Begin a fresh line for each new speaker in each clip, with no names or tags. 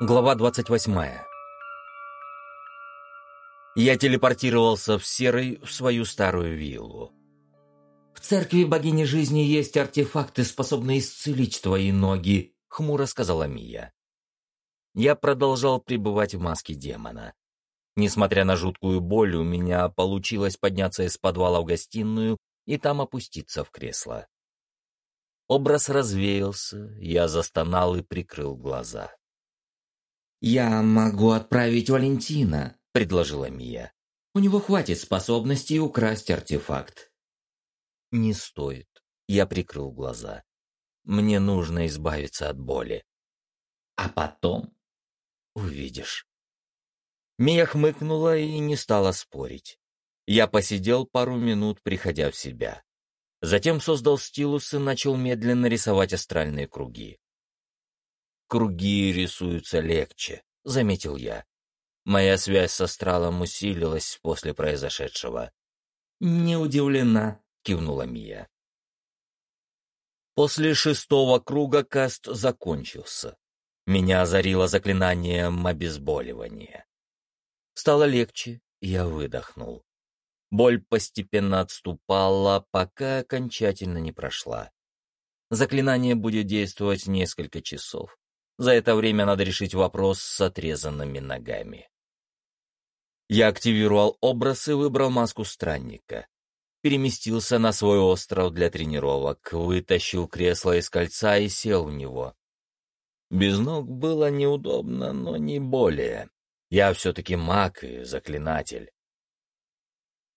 Глава 28. Я телепортировался в Серый в свою старую виллу. «В церкви богини жизни есть артефакты, способные исцелить твои ноги», — хмуро сказала Мия. Я продолжал пребывать в маске демона. Несмотря на жуткую боль, у меня получилось подняться из подвала в гостиную и там опуститься в кресло. Образ развеялся, я застонал и прикрыл глаза.
«Я могу отправить Валентина», — предложила Мия. «У него хватит способностей украсть артефакт».
«Не стоит». Я прикрыл глаза. «Мне нужно избавиться от боли».
«А потом?»
«Увидишь». Мия хмыкнула и не стала спорить. Я посидел пару минут, приходя в себя. Затем создал стилус и начал медленно рисовать астральные круги. Круги рисуются легче, заметил я. Моя связь с астралом усилилась после произошедшего.
Не удивлена, кивнула
Мия. После шестого круга каст закончился. Меня озарило заклинанием обезболивания. Стало легче, я выдохнул. Боль постепенно отступала, пока окончательно не прошла. Заклинание будет действовать несколько часов. За это время надо решить вопрос с отрезанными ногами. Я активировал образ и выбрал маску странника. Переместился на свой остров для тренировок, вытащил кресло из кольца и сел в него. Без ног было неудобно, но не более. Я все-таки маг и заклинатель.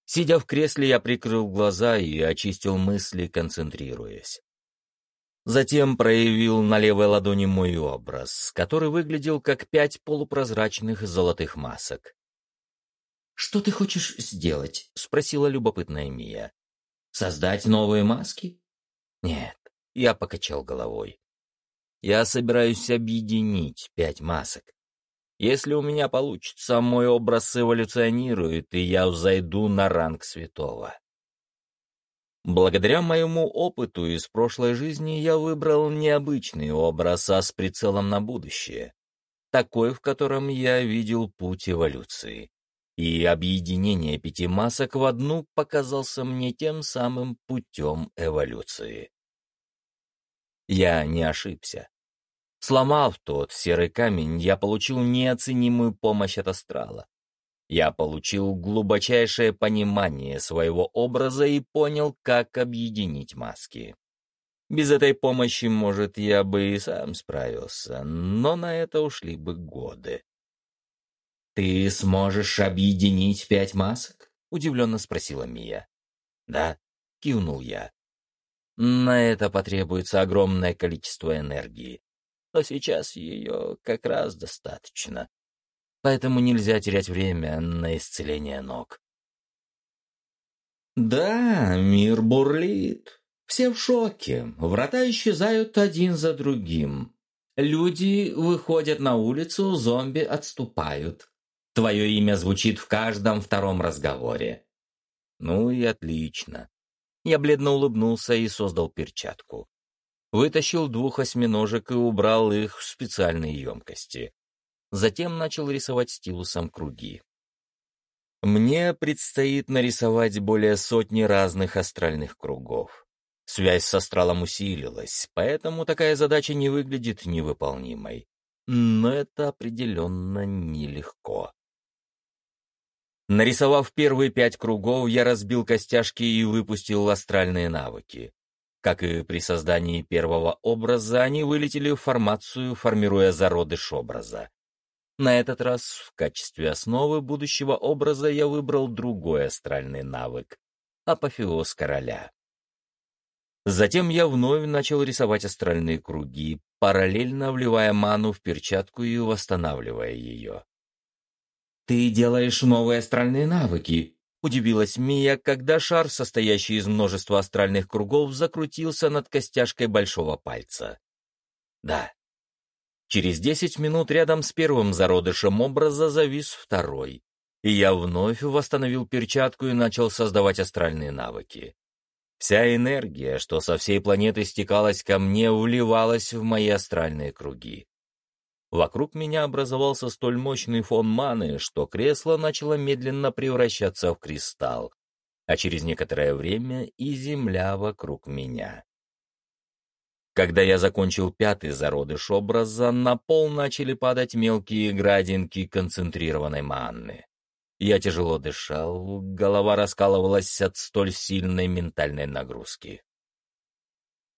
Сидя в кресле, я прикрыл глаза и очистил мысли, концентрируясь. Затем проявил на левой ладони мой образ, который выглядел как пять полупрозрачных золотых масок.
«Что ты хочешь сделать?» — спросила любопытная Мия. «Создать новые маски?»
«Нет», — я покачал головой. «Я собираюсь объединить пять масок. Если у меня получится, мой образ эволюционирует, и я взойду на ранг святого. Благодаря моему опыту из прошлой жизни я выбрал необычный образ, а с прицелом на будущее. Такой, в котором я видел путь эволюции. И объединение пяти масок в одну показался мне тем самым путем эволюции. Я не ошибся. Сломав тот серый камень, я получил неоценимую помощь от астрала. Я получил глубочайшее понимание своего образа и понял, как объединить маски. Без этой помощи, может, я бы и сам справился, но на это ушли бы годы.
«Ты сможешь объединить пять масок?»
— удивленно спросила Мия. «Да», — кивнул я. «На это потребуется огромное количество энергии, но сейчас ее как раз достаточно поэтому нельзя терять время на исцеление ног.
Да, мир бурлит. Все в шоке. Врата исчезают один за другим. Люди выходят на улицу, зомби отступают. Твое имя звучит в каждом втором разговоре.
Ну и отлично. Я бледно улыбнулся и создал перчатку. Вытащил двух осьминожек и убрал их в специальные емкости. Затем начал рисовать стилусом круги. Мне предстоит нарисовать более сотни разных астральных кругов. Связь с астралом усилилась, поэтому такая задача не выглядит невыполнимой. Но это определенно нелегко. Нарисовав первые пять кругов, я разбил костяшки и выпустил астральные навыки. Как и при создании первого образа, они вылетели в формацию, формируя зародыш образа. На этот раз в качестве основы будущего образа я выбрал другой астральный навык — апофеоз короля. Затем я вновь начал рисовать астральные круги, параллельно вливая ману в перчатку и восстанавливая ее.
«Ты делаешь новые астральные навыки», — удивилась Мия, когда шар, состоящий из множества астральных кругов, закрутился над костяшкой большого пальца.
«Да, Через десять минут рядом с первым зародышем образа завис второй, и я вновь восстановил перчатку и начал создавать астральные навыки. Вся энергия, что со всей планеты стекалась ко мне, вливалась в мои астральные круги. Вокруг меня образовался столь мощный фон маны, что кресло начало медленно превращаться в кристалл, а через некоторое время и земля вокруг меня. Когда я закончил пятый зародыш образа, на пол начали падать мелкие градинки концентрированной манны. Я тяжело дышал, голова раскалывалась от столь сильной ментальной нагрузки.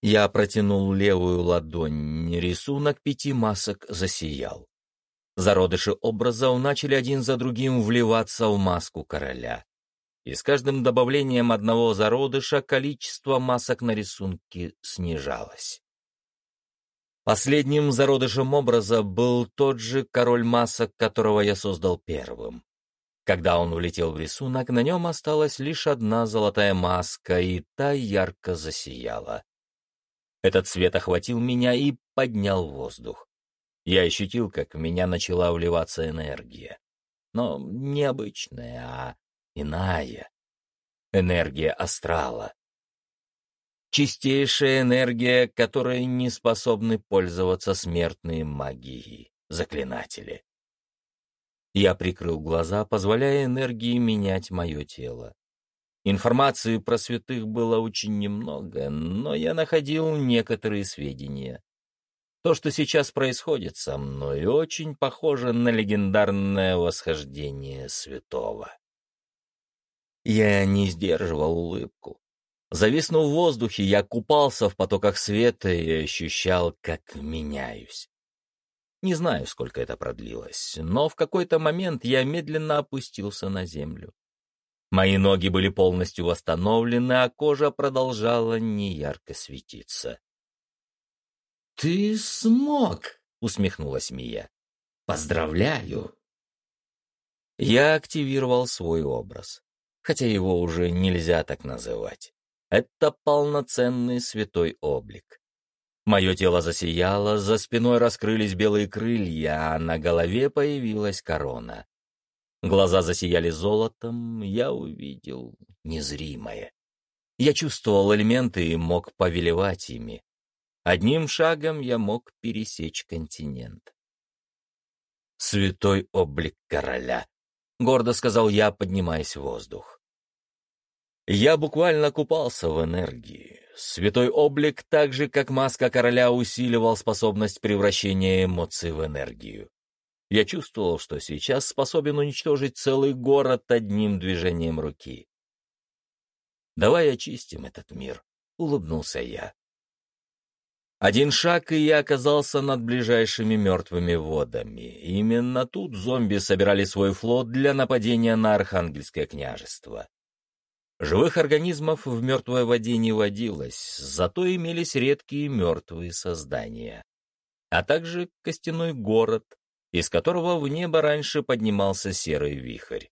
Я протянул левую ладонь, рисунок пяти масок засиял. Зародыши образов начали один за другим вливаться в маску короля. И с каждым добавлением одного зародыша количество масок на рисунке снижалось. Последним зародышем образа был тот же король масок, которого я создал первым. Когда он влетел в рисунок, на нем осталась лишь одна золотая маска, и та ярко засияла. Этот свет охватил меня и поднял воздух. Я ощутил, как в меня начала вливаться энергия. Но не обычная, а иная. Энергия астрала. Чистейшая энергия, которой не способны пользоваться смертные магии, заклинатели. Я прикрыл глаза, позволяя энергии менять мое тело. Информации про святых было очень немного, но я находил некоторые сведения. То, что сейчас происходит со мной, очень похоже на легендарное восхождение святого. Я не сдерживал улыбку. Зависнув в воздухе, я купался в потоках света и ощущал, как меняюсь. Не знаю, сколько это продлилось, но в какой-то момент я медленно опустился на землю. Мои ноги были полностью восстановлены, а кожа продолжала неярко светиться.
«Ты смог!» — усмехнулась Мия. «Поздравляю!»
Я активировал свой образ, хотя его уже нельзя так называть. Это полноценный святой облик. Мое тело засияло, за спиной раскрылись белые крылья, а на голове появилась корона. Глаза засияли золотом, я увидел незримое. Я чувствовал элементы и мог повелевать ими. Одним шагом я мог пересечь континент. «Святой облик короля», — гордо сказал я, поднимаясь в воздух. Я буквально купался в энергии. Святой облик, так же как маска короля, усиливал способность превращения эмоций в энергию. Я чувствовал, что сейчас способен уничтожить целый город одним движением руки. «Давай очистим этот мир», — улыбнулся я. Один шаг, и я оказался над ближайшими мертвыми водами. Именно тут зомби собирали свой флот для нападения на Архангельское княжество. Живых организмов в мертвой воде не водилось, зато имелись редкие мертвые создания, а также костяной город, из которого в небо раньше поднимался серый вихрь.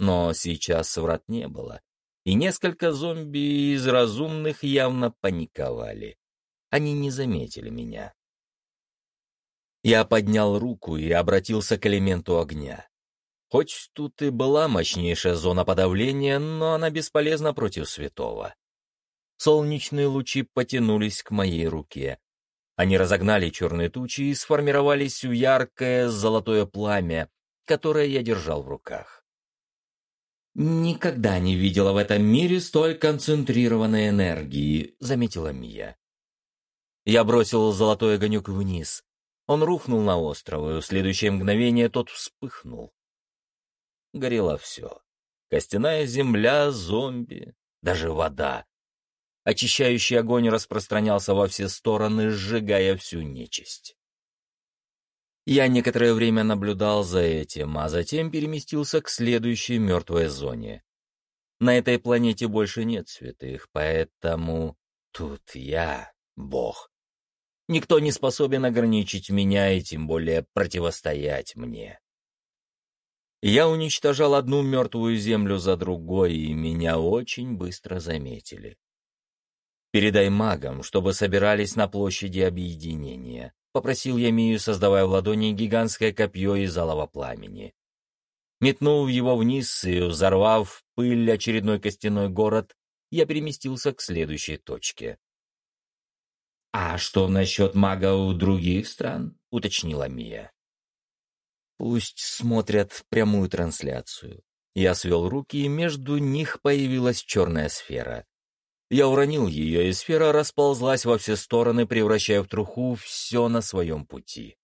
Но сейчас врат не было, и несколько зомби из разумных явно паниковали. Они не заметили меня. Я поднял руку и обратился к элементу огня. Хоть тут и была мощнейшая зона подавления, но она бесполезна против святого. Солнечные лучи потянулись к моей руке, они разогнали черные тучи и сформировались в яркое золотое пламя, которое я держал в руках.
«Никогда не видела в этом мире столь концентрированной энергии», — заметила Мия.
Я бросил золотой огонек вниз. Он рухнул на остров, и в следующее мгновение тот вспыхнул. Горело все. Костяная земля, зомби, даже вода. Очищающий огонь распространялся во все стороны, сжигая всю нечисть. Я некоторое время наблюдал за этим, а затем переместился к следующей мертвой зоне. На этой планете больше нет святых, поэтому тут я, Бог. Никто не способен ограничить меня и тем более противостоять мне. Я уничтожал одну мертвую землю за другой, и меня очень быстро заметили. Передай магам, чтобы собирались на площади объединения. Попросил я Мию, создавая в ладони гигантское копье из алого пламени. Метнув его вниз и взорвав пыль очередной костяной город, я переместился к следующей точке.
«А что насчет магов других стран?»
— уточнила Мия. Пусть смотрят прямую трансляцию. Я свел руки, и между них появилась черная сфера. Я уронил ее, и сфера расползлась во все стороны, превращая в труху все на своем пути.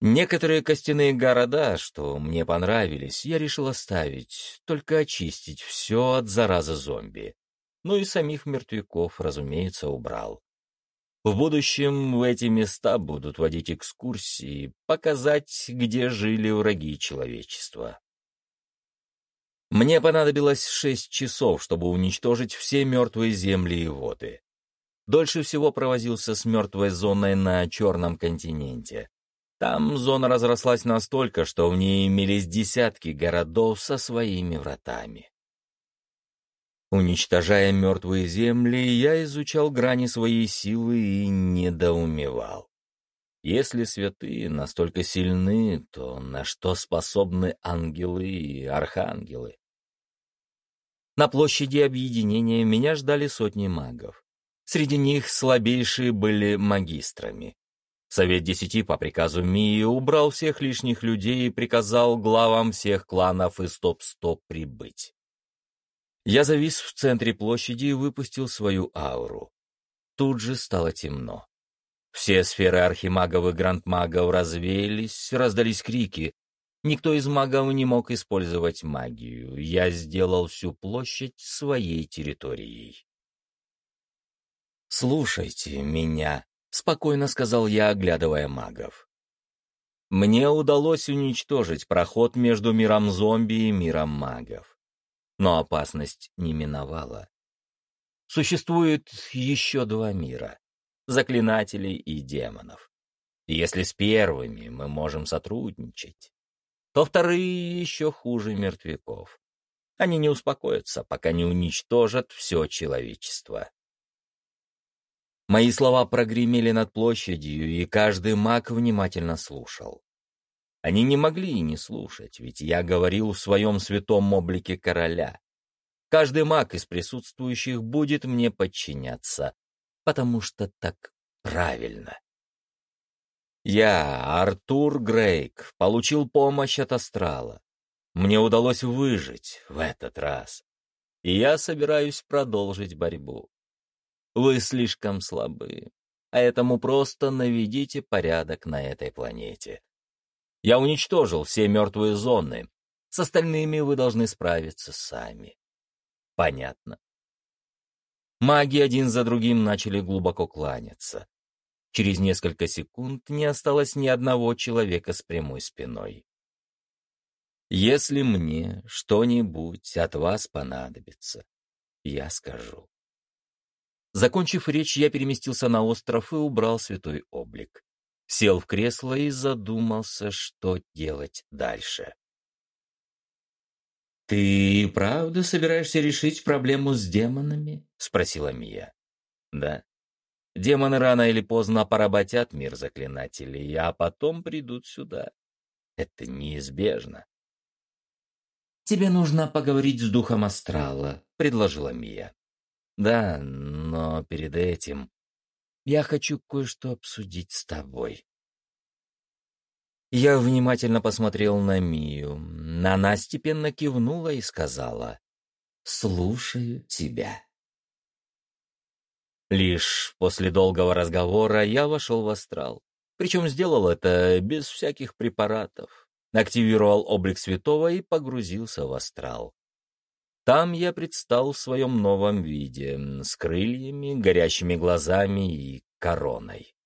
Некоторые костяные города, что мне понравились, я решил оставить, только очистить все от заразы зомби. Ну и самих мертвяков, разумеется, убрал. В будущем в эти места будут водить экскурсии, показать, где жили враги человечества. Мне понадобилось шесть часов, чтобы уничтожить все мертвые земли и воды. Дольше всего провозился с мертвой зоной на Черном континенте. Там зона разрослась настолько, что в ней имелись десятки городов со своими вратами. Уничтожая мертвые земли, я изучал грани своей силы и недоумевал. Если святые настолько сильны, то на что способны ангелы и архангелы? На площади объединения меня ждали сотни магов. Среди них слабейшие были магистрами. Совет Десяти по приказу Мии убрал всех лишних людей и приказал главам всех кланов и стоп-стоп прибыть. Я завис в центре площади и выпустил свою ауру. Тут же стало темно. Все сферы архимагов и грандмагов развеялись, раздались крики. Никто из магов не мог использовать магию. Я сделал всю площадь своей территорией. «Слушайте меня», — спокойно сказал я, оглядывая магов. Мне удалось уничтожить проход между миром зомби и миром магов. Но опасность не миновала. Существует еще два мира — заклинателей и демонов. если с первыми мы можем сотрудничать, то вторые еще хуже мертвяков. Они не успокоятся, пока не уничтожат все человечество. Мои слова прогремели над площадью, и каждый маг внимательно слушал. Они не могли и не слушать, ведь я говорил в своем святом облике короля. Каждый маг из присутствующих будет мне подчиняться, потому что так правильно. Я, Артур Грейк, получил помощь от Астрала. Мне удалось выжить в этот раз, и я собираюсь продолжить борьбу. Вы слишком слабы, а этому просто наведите порядок на этой планете. Я уничтожил все мертвые зоны. С остальными вы должны справиться сами. Понятно. Маги один за другим начали глубоко кланяться. Через несколько секунд не осталось ни одного человека с прямой спиной. Если мне что-нибудь от вас понадобится, я скажу. Закончив речь, я переместился на остров и убрал святой облик. Сел в кресло и задумался, что делать дальше. «Ты правда собираешься решить проблему с демонами?» — спросила Мия. «Да. Демоны рано или поздно поработят мир заклинателей, а потом придут сюда. Это неизбежно». «Тебе нужно поговорить с духом астрала», — предложила Мия. Да, но перед этим я хочу кое-что обсудить с тобой. Я внимательно посмотрел на Мию. Она степенно кивнула и сказала «Слушаю тебя». Лишь после долгого разговора я вошел в астрал. Причем сделал это без всяких препаратов. Активировал облик святого и погрузился в астрал. Там я предстал в своем новом виде, с крыльями, горящими глазами и короной.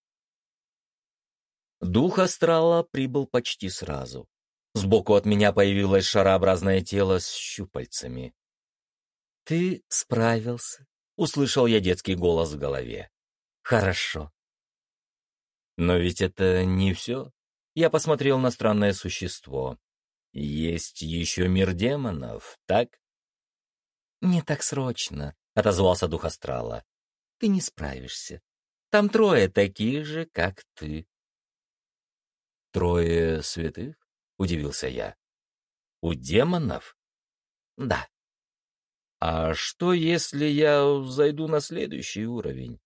Дух астрала прибыл почти сразу. Сбоку от меня появилось шарообразное тело с щупальцами. «Ты справился», — услышал я детский голос в голове. «Хорошо». Но ведь это не все. Я посмотрел на странное существо. Есть еще мир демонов, так? «Не так срочно», — отозвался дух астрала. «Ты не справишься. Там трое такие же, как ты». «Трое святых?» — удивился я. «У демонов?» «Да». «А что, если я зайду на следующий уровень?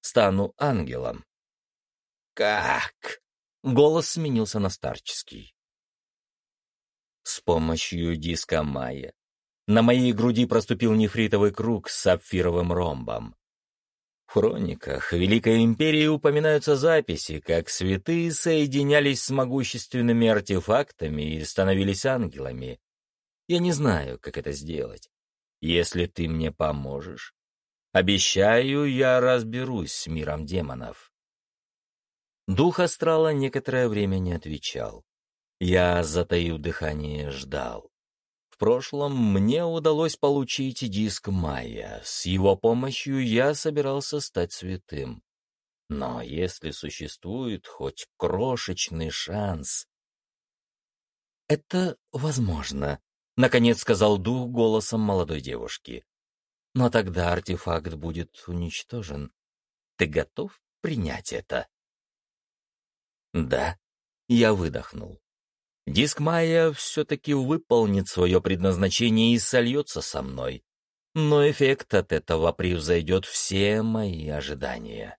Стану ангелом?» «Как?» — голос сменился на старческий. С помощью диска Майя. На моей груди проступил нефритовый круг с сапфировым ромбом. В хрониках Великой Империи упоминаются записи, как святые соединялись с могущественными артефактами и становились ангелами. Я не знаю, как это сделать. Если ты мне поможешь, обещаю, я разберусь с миром демонов. Дух астрала некоторое время не отвечал. Я, затаив дыхание, ждал прошлом мне удалось получить диск Майя. С его помощью я собирался стать святым. Но если существует хоть крошечный шанс... «Это возможно», — наконец сказал дух голосом молодой девушки. «Но тогда артефакт будет уничтожен. Ты готов принять это?» «Да», — я выдохнул. Диск Майя все-таки выполнит свое предназначение и сольется со мной. Но эффект от этого превзойдет все мои ожидания.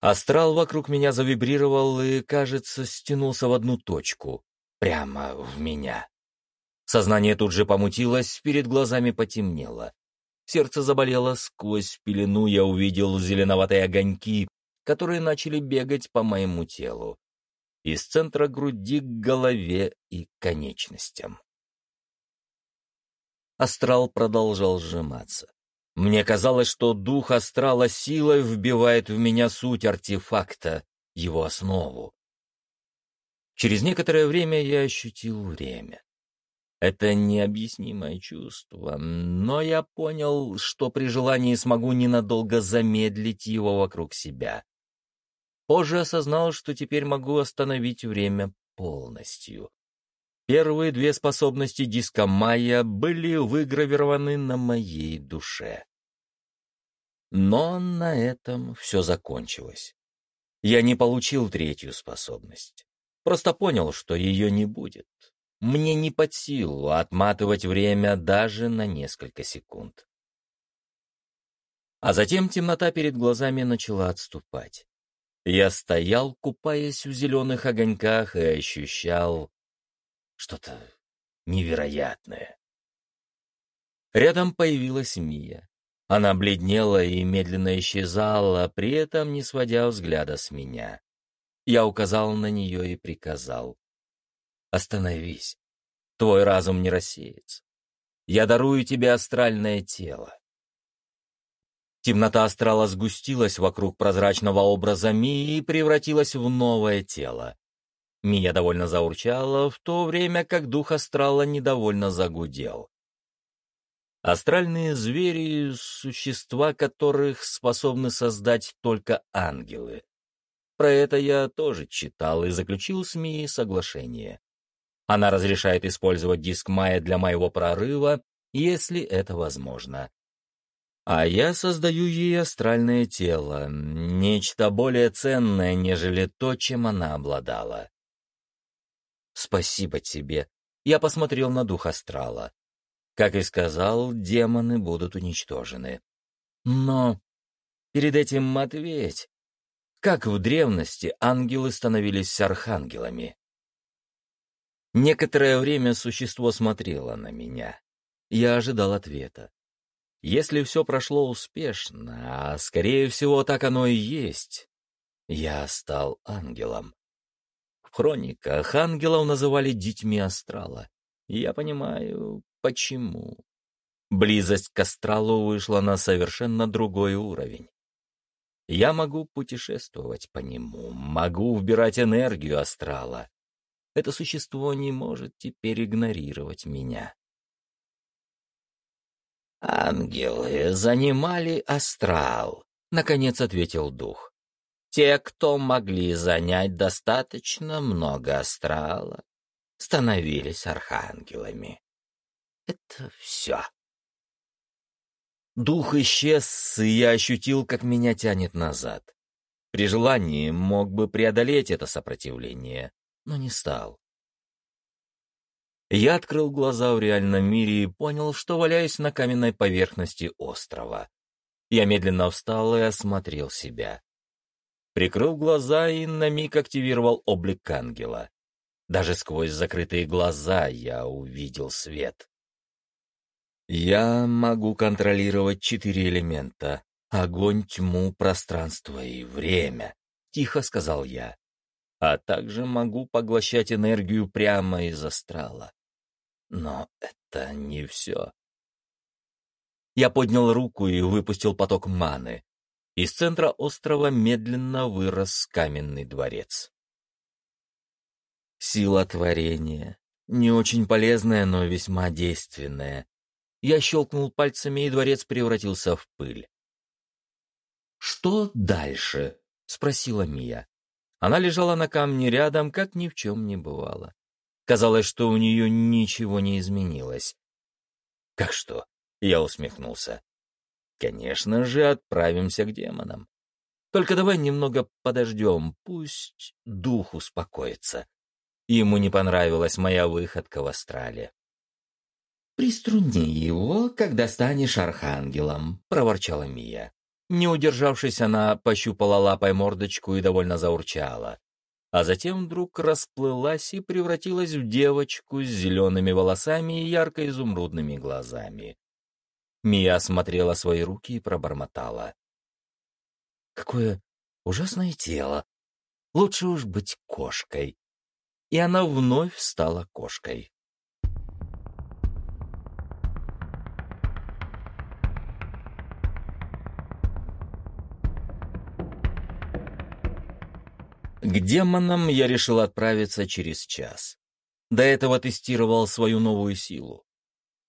Астрал вокруг меня завибрировал и, кажется, стянулся в одну точку, прямо в меня. Сознание тут же помутилось, перед глазами потемнело. Сердце заболело, сквозь пелену я увидел зеленоватые огоньки, которые начали бегать по моему телу из центра груди к голове и конечностям. Астрал продолжал сжиматься. Мне казалось, что дух астрала силой вбивает в меня суть артефакта, его основу. Через некоторое время я ощутил время. Это необъяснимое чувство, но я понял, что при желании смогу ненадолго замедлить его вокруг себя. Позже осознал, что теперь могу остановить время полностью. Первые две способности диска Майя были выгравированы на моей душе. Но на этом все закончилось. Я не получил третью способность. Просто понял, что ее не будет. Мне не под силу отматывать время даже на несколько секунд. А затем темнота перед глазами начала отступать. Я стоял, купаясь в зеленых огоньках, и ощущал что-то невероятное. Рядом появилась Мия. Она бледнела и медленно исчезала, при этом не сводя взгляда с меня. Я указал на нее и приказал. «Остановись. Твой разум не рассеется. Я дарую тебе астральное тело. Темнота астрала сгустилась вокруг прозрачного образа Мии и превратилась в новое тело. Мия довольно заурчала, в то время как дух астрала недовольно загудел. Астральные звери — существа, которых способны создать только ангелы. Про это я тоже читал и заключил с Мией соглашение. Она разрешает использовать диск Майя для моего прорыва, если это возможно. А я создаю ей астральное тело, нечто более ценное, нежели то, чем она обладала. Спасибо тебе. Я посмотрел на дух астрала. Как и сказал, демоны будут уничтожены. Но перед этим ответь, как в древности ангелы становились архангелами? Некоторое время существо смотрело на меня. Я ожидал ответа. Если все прошло успешно, а скорее всего так оно и есть, я стал ангелом. В хрониках ангелов называли детьми астрала. И я понимаю, почему. Близость к астралу вышла на совершенно другой уровень. Я могу путешествовать по нему, могу вбирать энергию астрала. Это существо не может теперь игнорировать меня. «Ангелы занимали астрал», — наконец ответил дух. «Те, кто могли занять достаточно много астрала, становились архангелами. Это все». Дух исчез, и я ощутил, как меня тянет назад. При желании мог бы преодолеть это сопротивление, но не стал. Я открыл глаза в реальном мире и понял, что валяюсь на каменной поверхности острова. Я медленно встал и осмотрел себя. Прикрыл глаза и на миг активировал облик ангела. Даже сквозь закрытые глаза я увидел свет. Я могу контролировать четыре элемента — огонь, тьму, пространство и время, — тихо сказал я. А также могу поглощать энергию прямо из астрала. Но это не все. Я поднял руку и выпустил поток маны. Из центра острова медленно вырос каменный дворец. Сила творения. Не очень полезная, но весьма действенная. Я щелкнул пальцами, и дворец превратился в пыль.
«Что дальше?» — спросила Мия.
Она лежала на камне рядом, как ни в чем не бывало. Казалось, что у нее ничего не изменилось. «Как что?» — я усмехнулся. Конечно же, отправимся к демонам. Только давай немного подождем, пусть дух успокоится. Ему не понравилась моя выходка в астрале.
«Приструни его, когда станешь архангелом», — проворчала Мия.
Не удержавшись, она пощупала лапой мордочку и довольно заурчала. А затем вдруг расплылась и превратилась в девочку с зелеными волосами и ярко-изумрудными глазами. Мия осмотрела свои руки и пробормотала. «Какое ужасное тело! Лучше уж быть кошкой!» И она вновь стала кошкой. К демонам я решил отправиться через час. До этого тестировал свою новую силу.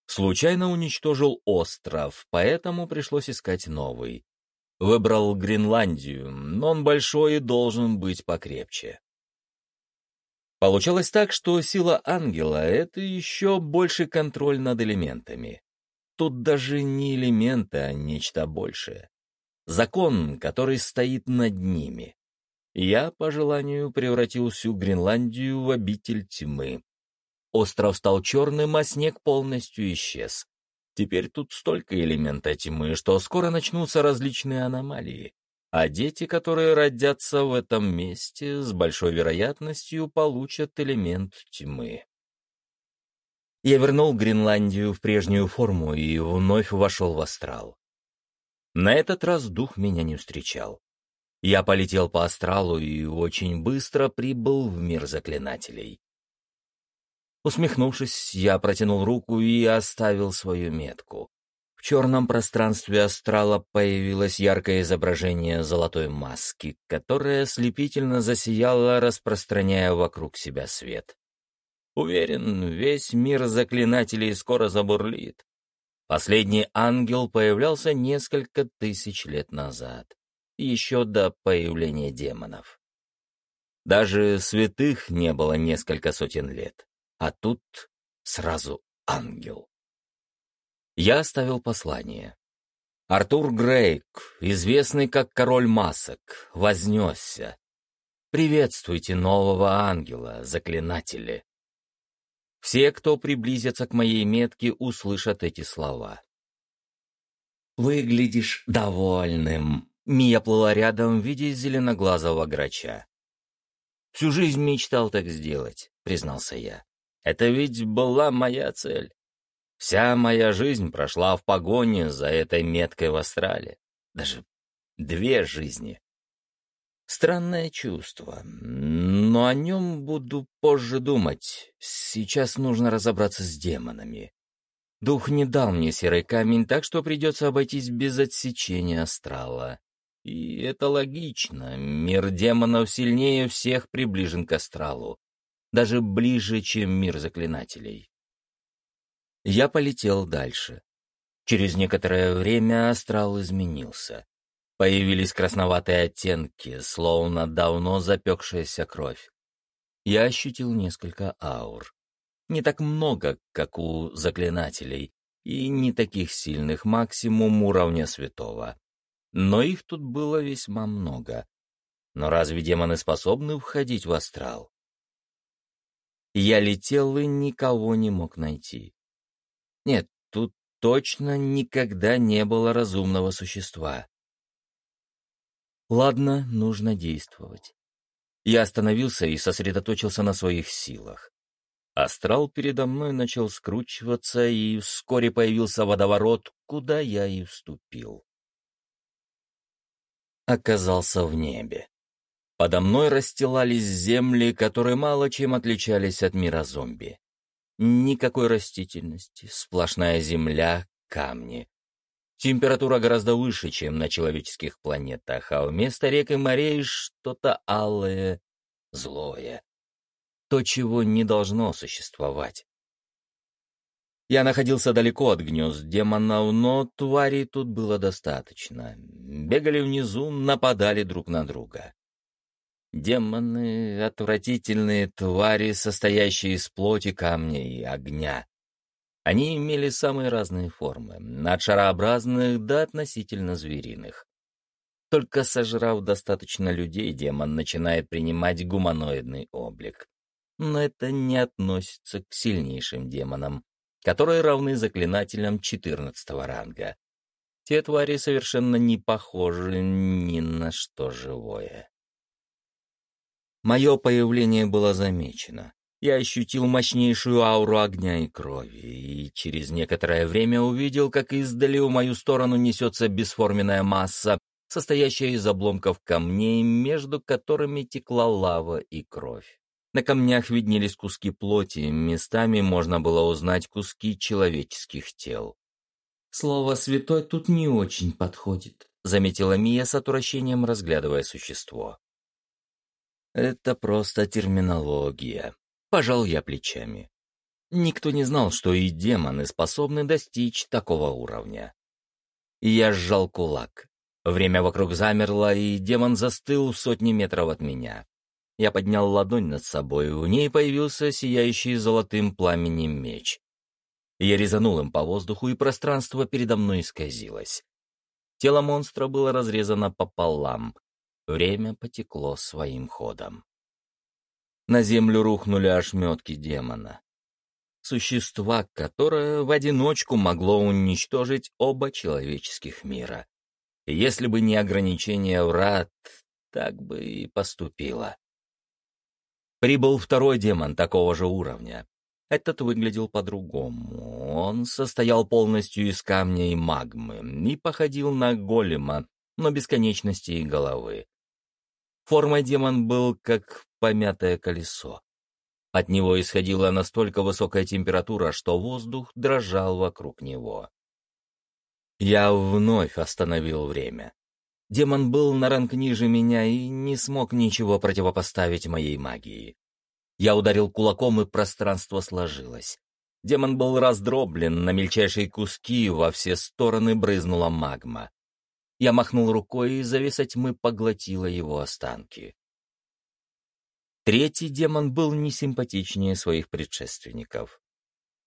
Случайно уничтожил остров, поэтому пришлось искать новый. Выбрал Гренландию, но он большой и должен быть покрепче. Получалось так, что сила ангела — это еще больше контроль над элементами. Тут даже не элементы, а нечто большее. Закон, который стоит над ними. Я, по желанию, превратил всю Гренландию в обитель тьмы. Остров стал черным, а снег полностью исчез. Теперь тут столько элемента тьмы, что скоро начнутся различные аномалии. А дети, которые родятся в этом месте, с большой вероятностью получат элемент тьмы. Я вернул Гренландию в прежнюю форму и вновь вошел в астрал. На этот раз дух меня не встречал. Я полетел по астралу и очень быстро прибыл в мир заклинателей. Усмехнувшись, я протянул руку и оставил свою метку. В черном пространстве астрала появилось яркое изображение золотой маски, которая слепительно засияла, распространяя вокруг себя свет. Уверен, весь мир заклинателей скоро забурлит. Последний ангел появлялся несколько тысяч лет назад, еще до появления демонов. Даже святых не было несколько сотен лет а тут сразу ангел. Я оставил послание. Артур Грейк, известный как король масок, вознесся. Приветствуйте нового ангела, заклинатели. Все, кто приблизится к моей метке, услышат эти слова. «Выглядишь довольным», — Мия плыла рядом в виде зеленоглазого грача. «Всю жизнь мечтал так сделать», — признался я. Это ведь была моя цель. Вся моя жизнь прошла в погоне за этой меткой в Астрале. Даже две жизни. Странное чувство, но о нем буду позже думать. Сейчас нужно разобраться с демонами. Дух не дал мне серый камень, так что придется обойтись без отсечения астрала. И это логично. Мир демонов сильнее всех приближен к астралу даже ближе, чем мир заклинателей. Я полетел дальше. Через некоторое время астрал изменился. Появились красноватые оттенки, словно давно запекшаяся кровь. Я ощутил несколько аур. Не так много, как у заклинателей, и не таких сильных, максимум уровня святого. Но их тут было весьма много. Но разве демоны способны входить в астрал? Я летел и никого не мог найти. Нет, тут точно никогда не было разумного существа. Ладно, нужно действовать. Я остановился и сосредоточился на своих силах. Астрал передо мной начал скручиваться, и вскоре появился водоворот, куда я и вступил. Оказался в небе. Подо мной расстилались земли, которые мало чем отличались от мира зомби. Никакой растительности, сплошная земля, камни. Температура гораздо выше, чем на человеческих планетах, а вместо рек и морей что-то алое, злое. То, чего не должно существовать. Я находился далеко от гнезд демонов, но тварей тут было достаточно. Бегали внизу, нападали друг на друга. Демоны — отвратительные твари, состоящие из плоти, камня и огня. Они имели самые разные формы, от шарообразных до относительно звериных. Только сожрав достаточно людей, демон начинает принимать гуманоидный облик. Но это не относится к сильнейшим демонам, которые равны заклинателям 14 ранга. Те твари совершенно не похожи ни на что живое. Мое появление было замечено. Я ощутил мощнейшую ауру огня и крови, и через некоторое время увидел, как издали в мою сторону несется бесформенная масса, состоящая из обломков камней, между которыми текла лава и кровь. На камнях виднелись куски плоти, местами можно было узнать куски человеческих тел.
«Слово «святой» тут не очень подходит», — заметила Мия с отвращением, разглядывая существо.
Это просто терминология. Пожал я плечами. Никто не знал, что и демоны способны достичь такого уровня. Я сжал кулак. Время вокруг замерло, и демон застыл в сотни метров от меня. Я поднял ладонь над собой, в ней появился сияющий золотым пламенем меч. Я резанул им по воздуху, и пространство передо мной исказилось. Тело монстра было разрезано пополам, Время потекло своим ходом. На землю рухнули ошметки демона. Существа, которое в одиночку могло уничтожить оба человеческих мира. Если бы не ограничение врат, так бы и поступило. Прибыл второй демон такого же уровня. Этот выглядел по-другому. Он состоял полностью из камня и магмы и походил на голема, но без конечности и головы. Формой демон был как помятое колесо. От него исходила настолько высокая температура, что воздух дрожал вокруг него. Я вновь остановил время. Демон был на ранг ниже меня и не смог ничего противопоставить моей магии. Я ударил кулаком, и пространство сложилось. Демон был раздроблен на мельчайшие куски, во все стороны брызнула магма. Я махнул рукой, и завеса тьмы поглотила его останки. Третий демон был не симпатичнее своих предшественников.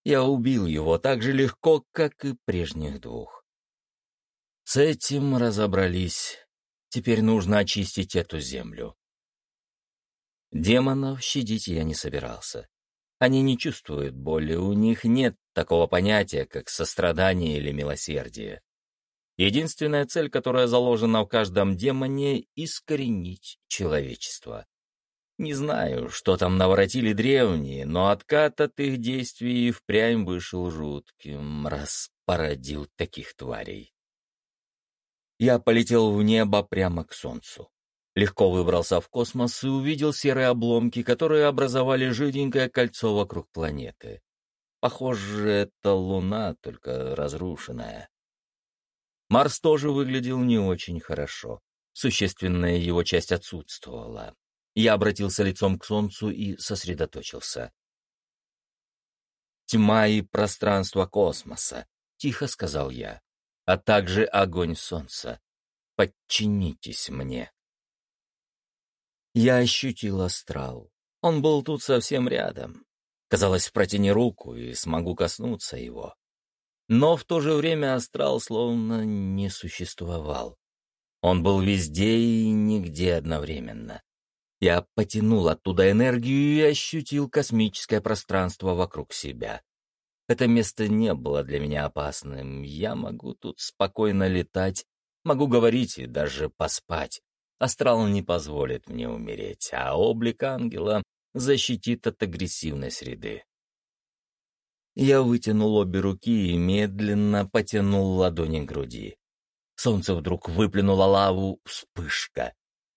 Я убил его так же легко, как и прежних двух. С этим разобрались. Теперь нужно очистить эту землю. Демонов щадить я не собирался. Они не чувствуют боли, у них нет такого понятия, как сострадание или милосердие. Единственная цель, которая заложена в каждом демоне — искоренить человечество. Не знаю, что там наворотили древние, но откат от их действий впрямь вышел жутким, раз породил таких тварей. Я полетел в небо прямо к солнцу. Легко выбрался в космос и увидел серые обломки, которые образовали жиденькое кольцо вокруг планеты. Похоже, это Луна, только разрушенная. Марс тоже выглядел не очень хорошо. Существенная его часть отсутствовала. Я обратился лицом к Солнцу и сосредоточился. «Тьма и пространство космоса», — тихо сказал я, — «а также огонь Солнца. Подчинитесь мне». Я ощутил астрал. Он был тут совсем рядом. Казалось, протяни руку и смогу коснуться его. Но в то же время астрал словно не существовал. Он был везде и нигде одновременно. Я потянул оттуда энергию и ощутил космическое пространство вокруг себя. Это место не было для меня опасным. Я могу тут спокойно летать, могу говорить и даже поспать. Астрал не позволит мне умереть, а облик ангела защитит от агрессивной среды. Я вытянул обе руки и медленно потянул ладони к груди. Солнце вдруг выплюнуло лаву, вспышка.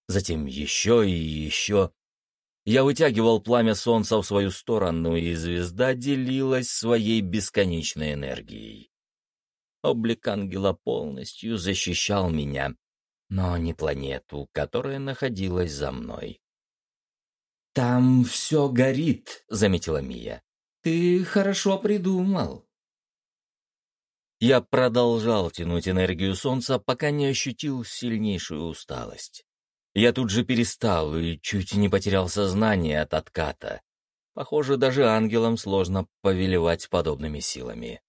Затем еще и еще. Я вытягивал пламя солнца в свою сторону, и звезда делилась своей бесконечной энергией. Облик ангела полностью защищал меня, но не планету, которая находилась за мной.
«Там все горит», — заметила Мия. «Ты хорошо придумал».
Я продолжал тянуть энергию солнца, пока не ощутил сильнейшую усталость. Я тут же перестал и чуть не потерял сознание от отката. Похоже, даже ангелам сложно повелевать подобными силами.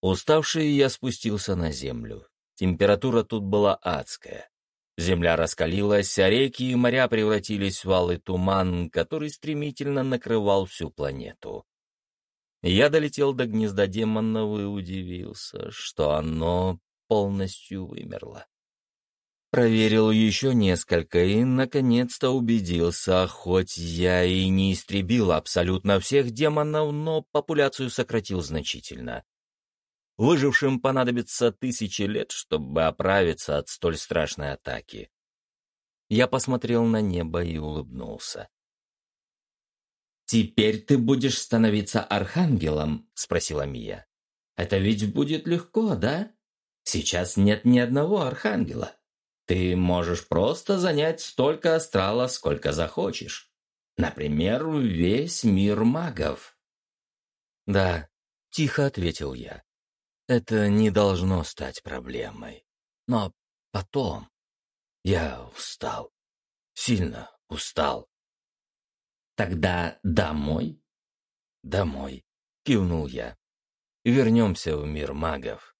Уставший, я спустился на землю. Температура тут была адская. Земля раскалилась, а реки и моря превратились в алый туман, который стремительно накрывал всю планету. Я долетел до гнезда демонов и удивился, что оно полностью вымерло. Проверил еще несколько и, наконец-то, убедился, хоть я и не истребил абсолютно всех демонов, но популяцию сократил значительно. Выжившим понадобится тысячи лет, чтобы оправиться от столь страшной атаки. Я посмотрел на небо и улыбнулся.
«Теперь ты будешь становиться архангелом?» — спросила Мия. «Это ведь будет легко, да? Сейчас нет ни одного архангела. Ты можешь просто занять столько астрала, сколько захочешь. Например, весь мир магов».
«Да», — тихо ответил я. Это не должно стать проблемой. Но потом... Я устал. Сильно устал.
Тогда домой?
Домой. Кивнул я. Вернемся в мир магов.